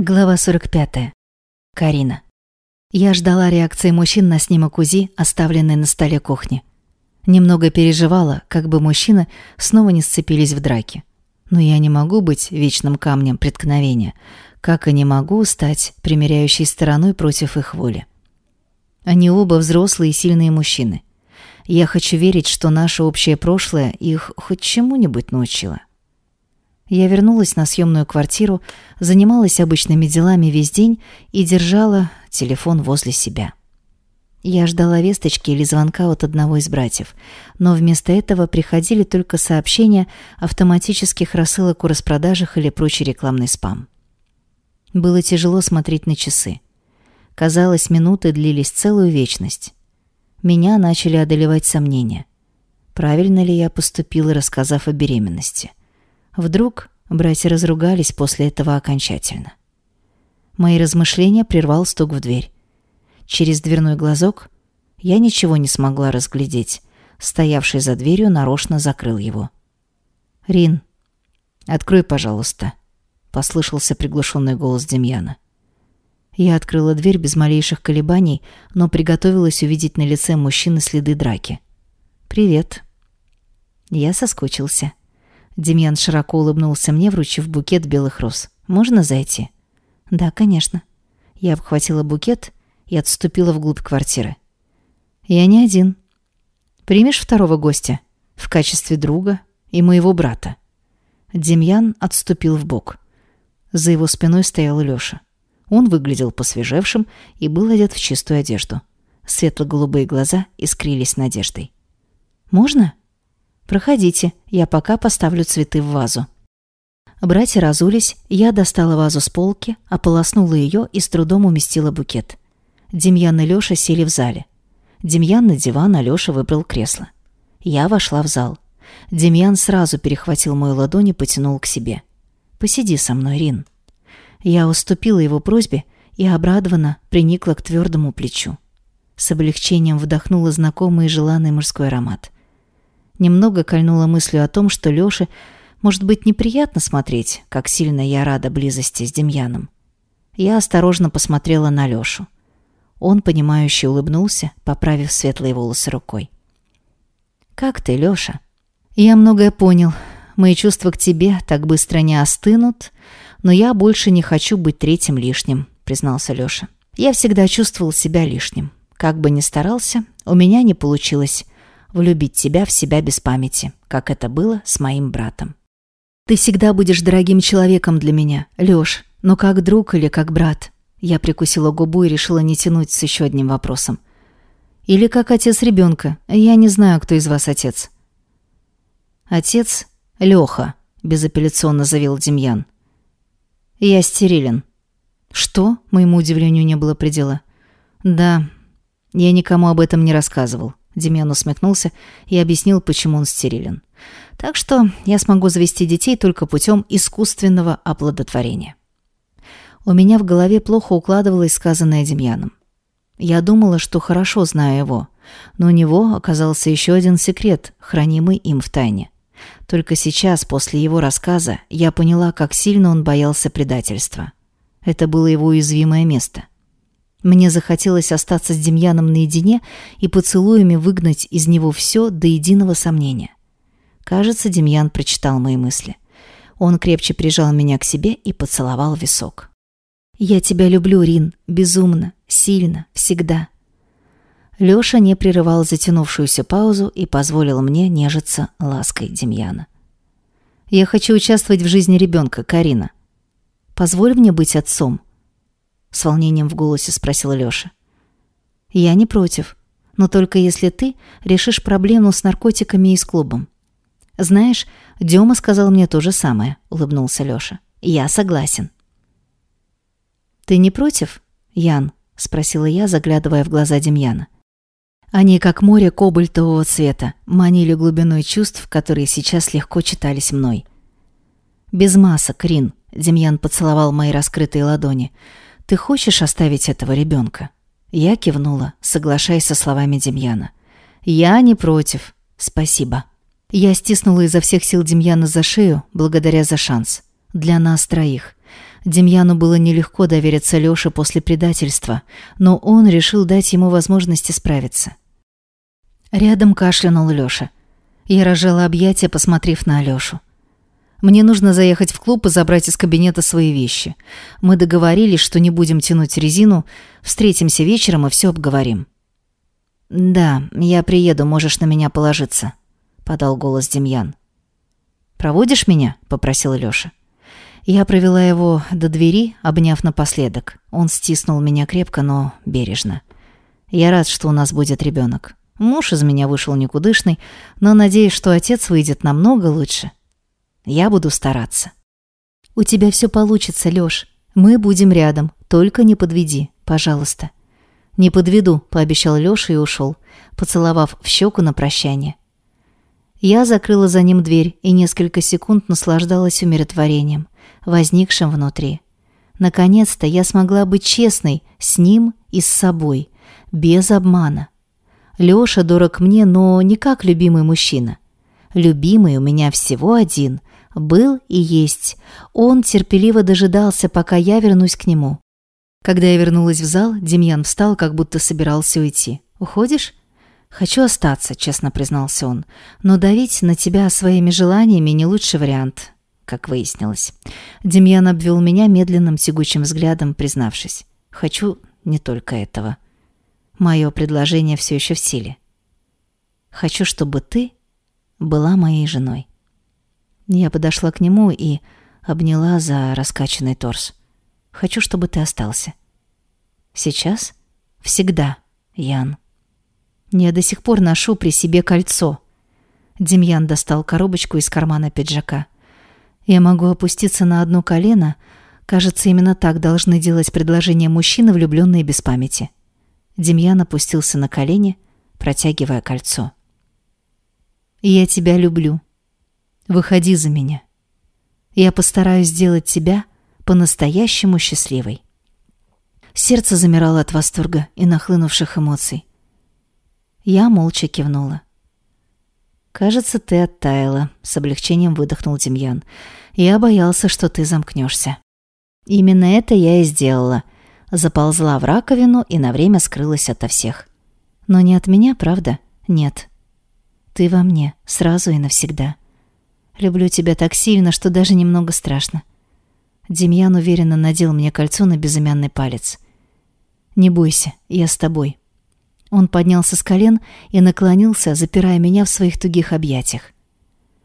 Глава 45. Карина. Я ждала реакции мужчин на снимок УЗИ, оставленный на столе кухни. Немного переживала, как бы мужчины снова не сцепились в драке. Но я не могу быть вечным камнем преткновения, как и не могу стать примиряющей стороной против их воли. Они оба взрослые и сильные мужчины. Я хочу верить, что наше общее прошлое их хоть чему-нибудь научило. Я вернулась на съемную квартиру, занималась обычными делами весь день и держала телефон возле себя. Я ждала весточки или звонка от одного из братьев, но вместо этого приходили только сообщения автоматических рассылок о распродажах или прочий рекламный спам. Было тяжело смотреть на часы. Казалось, минуты длились целую вечность. Меня начали одолевать сомнения. Правильно ли я поступила, рассказав о беременности? Вдруг братья разругались после этого окончательно. Мои размышления прервал стук в дверь. Через дверной глазок я ничего не смогла разглядеть. Стоявший за дверью нарочно закрыл его. «Рин, открой, пожалуйста», — послышался приглушенный голос Демьяна. Я открыла дверь без малейших колебаний, но приготовилась увидеть на лице мужчины следы драки. «Привет». Я соскучился. Демьян широко улыбнулся мне, вручив букет белых роз. «Можно зайти?» «Да, конечно». Я обхватила букет и отступила вглубь квартиры. «Я не один. Примешь второго гостя? В качестве друга и моего брата?» Демьян отступил в бок. За его спиной стоял Лёша. Он выглядел посвежевшим и был одет в чистую одежду. Светло-голубые глаза искрились надеждой. «Можно?» «Проходите, я пока поставлю цветы в вазу». Братья разулись, я достала вазу с полки, ополоснула ее и с трудом уместила букет. Демьян и Лёша сели в зале. Демьян на диван, а Лёша выбрал кресло. Я вошла в зал. Демьян сразу перехватил мою ладонь и потянул к себе. «Посиди со мной, Рин». Я уступила его просьбе и обрадованно приникла к твердому плечу. С облегчением вдохнула знакомый и желанный мужской аромат. Немного кольнула мыслью о том, что Лёше может быть неприятно смотреть, как сильно я рада близости с Демьяном. Я осторожно посмотрела на Лёшу. Он, понимающе улыбнулся, поправив светлые волосы рукой. «Как ты, Лёша?» «Я многое понял. Мои чувства к тебе так быстро не остынут, но я больше не хочу быть третьим лишним», — признался Лёша. «Я всегда чувствовал себя лишним. Как бы ни старался, у меня не получилось влюбить тебя в себя без памяти, как это было с моим братом. Ты всегда будешь дорогим человеком для меня, Лёш, но как друг или как брат. Я прикусила губу и решила не тянуть с еще одним вопросом. Или как отец ребенка. Я не знаю, кто из вас отец. Отец Лёха, безапелляционно заявил Демьян. Я стерилен. Что? Моему удивлению не было предела. Да, я никому об этом не рассказывал. Демьян усмехнулся и объяснил, почему он стерилен. Так что я смогу завести детей только путем искусственного оплодотворения. У меня в голове плохо укладывалось сказанное Демьяном. Я думала, что хорошо знаю его, но у него оказался еще один секрет, хранимый им в тайне. Только сейчас, после его рассказа, я поняла, как сильно он боялся предательства. Это было его уязвимое место – мне захотелось остаться с Демьяном наедине и поцелуями выгнать из него все до единого сомнения. Кажется, Демьян прочитал мои мысли. Он крепче прижал меня к себе и поцеловал висок. «Я тебя люблю, Рин, безумно, сильно, всегда». Лёша не прерывал затянувшуюся паузу и позволил мне нежиться лаской Демьяна. «Я хочу участвовать в жизни ребенка, Карина. Позволь мне быть отцом», с волнением в голосе спросила Лёша. Я не против, но только если ты решишь проблему с наркотиками и с клубом. Знаешь, Дёма сказал мне то же самое, улыбнулся Лёша. Я согласен. Ты не против, Ян? спросила я, заглядывая в глаза Демьяна. Они, как море кобальтового цвета, манили глубиной чувств, которые сейчас легко читались мной. «Без масок, Рин», — Демьян поцеловал мои раскрытые ладони, — «Ты хочешь оставить этого ребенка?» Я кивнула, соглашаясь со словами Демьяна. «Я не против. Спасибо». Я стиснула изо всех сил Демьяна за шею, благодаря за шанс. Для нас троих. Демьяну было нелегко довериться Лёше после предательства, но он решил дать ему возможность исправиться. Рядом кашлянул Лёша. Я разжала объятия, посмотрев на Алёшу. Мне нужно заехать в клуб и забрать из кабинета свои вещи. Мы договорились, что не будем тянуть резину, встретимся вечером и все обговорим. «Да, я приеду, можешь на меня положиться», — подал голос Демьян. «Проводишь меня?» — попросил Лёша. Я провела его до двери, обняв напоследок. Он стиснул меня крепко, но бережно. Я рад, что у нас будет ребенок. Муж из меня вышел никудышный, но надеюсь, что отец выйдет намного лучше. Я буду стараться. У тебя все получится, Лёш. Мы будем рядом, только не подведи, пожалуйста. Не подведу, пообещал Лёша и ушел, поцеловав в щеку на прощание. Я закрыла за ним дверь и несколько секунд наслаждалась умиротворением, возникшим внутри. Наконец-то я смогла быть честной с ним и с собой, без обмана. Лёша дорог мне, но не как любимый мужчина. Любимый у меня всего один. Был и есть. Он терпеливо дожидался, пока я вернусь к нему. Когда я вернулась в зал, Демьян встал, как будто собирался уйти. «Уходишь?» «Хочу остаться», — честно признался он. «Но давить на тебя своими желаниями не лучший вариант, как выяснилось». Демьян обвел меня медленным тягучим взглядом, признавшись. «Хочу не только этого». Мое предложение все еще в силе. Хочу, чтобы ты была моей женой. Я подошла к нему и обняла за раскачанный торс. Хочу, чтобы ты остался. Сейчас? Всегда, Ян. Я до сих пор ношу при себе кольцо. Демьян достал коробочку из кармана пиджака. Я могу опуститься на одно колено. Кажется, именно так должны делать предложения мужчины, влюбленные без памяти. Демьян опустился на колени, протягивая кольцо. «Я тебя люблю. Выходи за меня. Я постараюсь сделать тебя по-настоящему счастливой». Сердце замирало от восторга и нахлынувших эмоций. Я молча кивнула. «Кажется, ты оттаяла», — с облегчением выдохнул Демьян. «Я боялся, что ты замкнешься». «Именно это я и сделала», — заползла в раковину и на время скрылась ото всех. Но не от меня, правда? Нет. Ты во мне, сразу и навсегда. Люблю тебя так сильно, что даже немного страшно. Демьян уверенно надел мне кольцо на безымянный палец. «Не бойся, я с тобой». Он поднялся с колен и наклонился, запирая меня в своих тугих объятиях.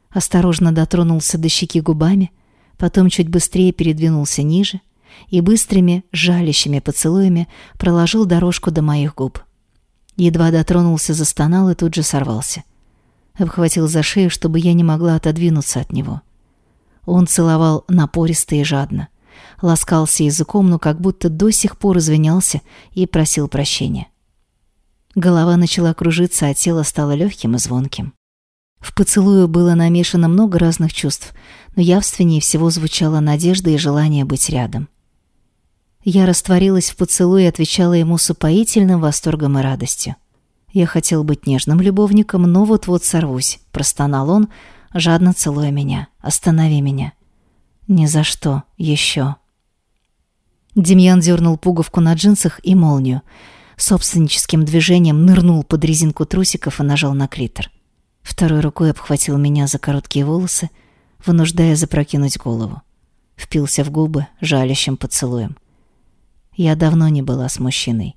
Осторожно дотронулся до щеки губами, потом чуть быстрее передвинулся ниже — и быстрыми, жалящими поцелуями проложил дорожку до моих губ. Едва дотронулся, застонал и тут же сорвался. Обхватил за шею, чтобы я не могла отодвинуться от него. Он целовал напористо и жадно. Ласкался языком, но как будто до сих пор извинялся и просил прощения. Голова начала кружиться, а тело стало легким и звонким. В поцелую было намешано много разных чувств, но явственнее всего звучала надежда и желание быть рядом. Я растворилась в поцелуе и отвечала ему с упоительным восторгом и радостью. Я хотел быть нежным любовником, но вот-вот сорвусь, простонал он, жадно целуя меня. Останови меня. Ни за что. Еще. Демьян дернул пуговку на джинсах и молнию. Собственническим движением нырнул под резинку трусиков и нажал на клитор. Второй рукой обхватил меня за короткие волосы, вынуждая запрокинуть голову. Впился в губы жалящим поцелуем. Я давно не была с мужчиной.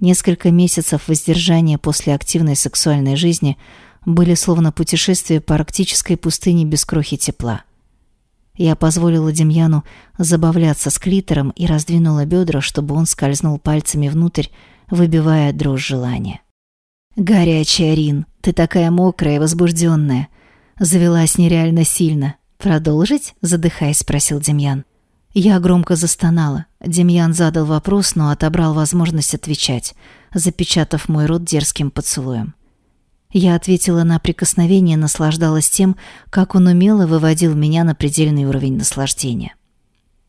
Несколько месяцев воздержания после активной сексуальной жизни были словно путешествие по арктической пустыне без крохи тепла. Я позволила Демьяну забавляться с клитором и раздвинула бедра, чтобы он скользнул пальцами внутрь, выбивая дрожь желания. «Горячая, Рин, ты такая мокрая и возбужденная!» Завелась нереально сильно. «Продолжить?» — задыхаясь, спросил Демьян. Я громко застонала. Демьян задал вопрос, но отобрал возможность отвечать, запечатав мой рот дерзким поцелуем. Я ответила на прикосновение, наслаждалась тем, как он умело выводил меня на предельный уровень наслаждения.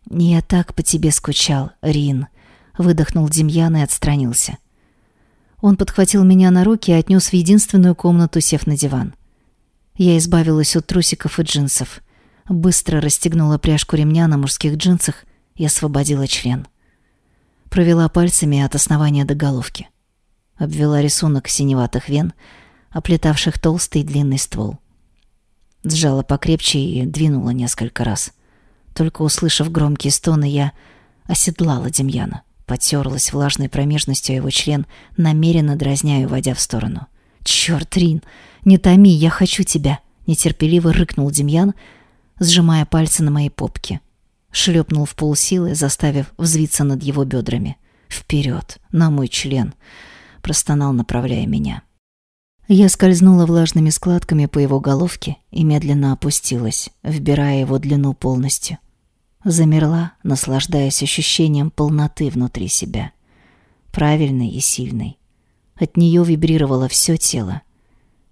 «Я так по тебе скучал, Рин», — выдохнул Демьян и отстранился. Он подхватил меня на руки и отнес в единственную комнату, сев на диван. Я избавилась от трусиков и джинсов — быстро расстегнула пряжку ремня на мужских джинсах и освободила член. Провела пальцами от основания до головки. Обвела рисунок синеватых вен, оплетавших толстый длинный ствол. Сжала покрепче и двинула несколько раз. Только услышав громкие стоны, я оседлала Демьяна, потерлась влажной промежностью его член, намеренно дразня и уводя в сторону. «Чёрт, Рин! Не томи, я хочу тебя!» Нетерпеливо рыкнул Демьян, сжимая пальцы на моей попке. Шлепнул в полсилы, заставив взвиться над его бедрами. «Вперед! На мой член!» Простонал, направляя меня. Я скользнула влажными складками по его головке и медленно опустилась, вбирая его длину полностью. Замерла, наслаждаясь ощущением полноты внутри себя. Правильной и сильной. От нее вибрировало все тело.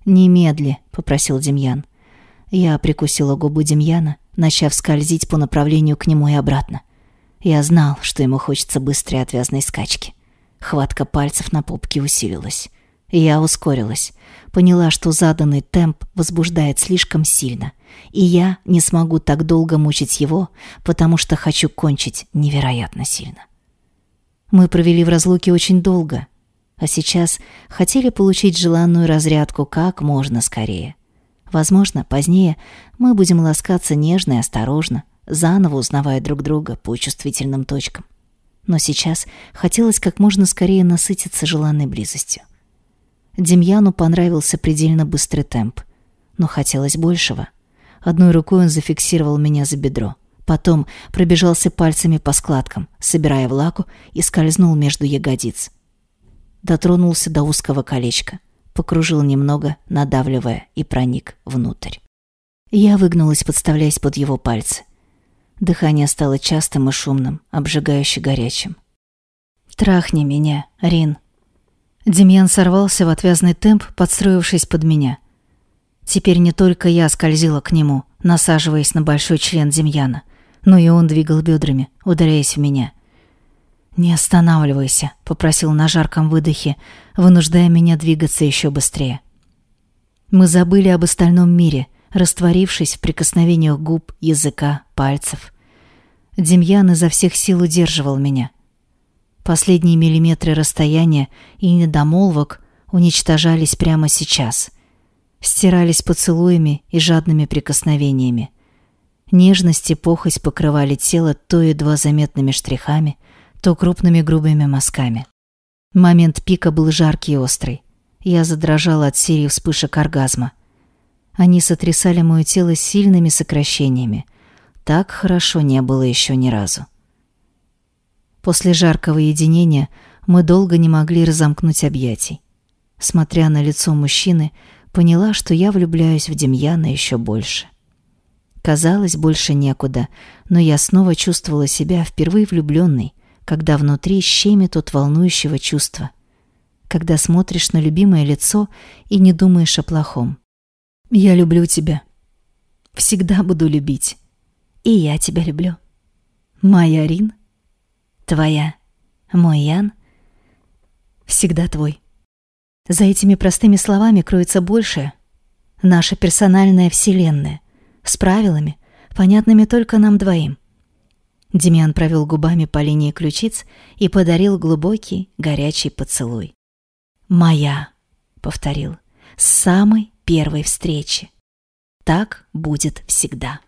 «Немедли», — попросил Демьян. Я прикусила губу Демьяна, начав скользить по направлению к нему и обратно. Я знал, что ему хочется быстрой отвязной скачки. Хватка пальцев на попке усилилась. Я ускорилась. Поняла, что заданный темп возбуждает слишком сильно. И я не смогу так долго мучить его, потому что хочу кончить невероятно сильно. Мы провели в разлуке очень долго, а сейчас хотели получить желанную разрядку как можно скорее. Возможно, позднее мы будем ласкаться нежно и осторожно, заново узнавая друг друга по чувствительным точкам. Но сейчас хотелось как можно скорее насытиться желанной близостью. Демьяну понравился предельно быстрый темп, но хотелось большего. Одной рукой он зафиксировал меня за бедро, потом пробежался пальцами по складкам, собирая влагу и скользнул между ягодиц. Дотронулся до узкого колечка, покружил немного, надавливая, и проник внутрь. Я выгнулась, подставляясь под его пальцы. Дыхание стало частым и шумным, обжигающе горячим. «Трахни меня, Рин», Демьян сорвался в отвязный темп, подстроившись под меня. Теперь не только я скользила к нему, насаживаясь на большой член Демьяна, но и он двигал бедрами, ударяясь в меня. «Не останавливайся», — попросил на жарком выдохе, вынуждая меня двигаться еще быстрее. Мы забыли об остальном мире, растворившись в прикосновениях губ, языка, пальцев. Демьян изо всех сил удерживал меня — Последние миллиметры расстояния и недомолвок уничтожались прямо сейчас. Стирались поцелуями и жадными прикосновениями. Нежность и похоть покрывали тело то едва заметными штрихами, то крупными грубыми мазками. Момент пика был жаркий и острый. Я задрожала от серии вспышек оргазма. Они сотрясали мое тело сильными сокращениями. Так хорошо не было еще ни разу. После жаркого единения мы долго не могли разомкнуть объятий. Смотря на лицо мужчины, поняла, что я влюбляюсь в Демьяна еще больше. Казалось, больше некуда, но я снова чувствовала себя впервые влюбленной, когда внутри щемит от волнующего чувства. Когда смотришь на любимое лицо и не думаешь о плохом. «Я люблю тебя. Всегда буду любить. И я тебя люблю. Моя Рин Твоя. Мой Ян. Всегда твой. За этими простыми словами кроется большее. Наша персональная вселенная. С правилами, понятными только нам двоим. Демьян провел губами по линии ключиц и подарил глубокий, горячий поцелуй. «Моя», — повторил, — «с самой первой встречи. Так будет всегда».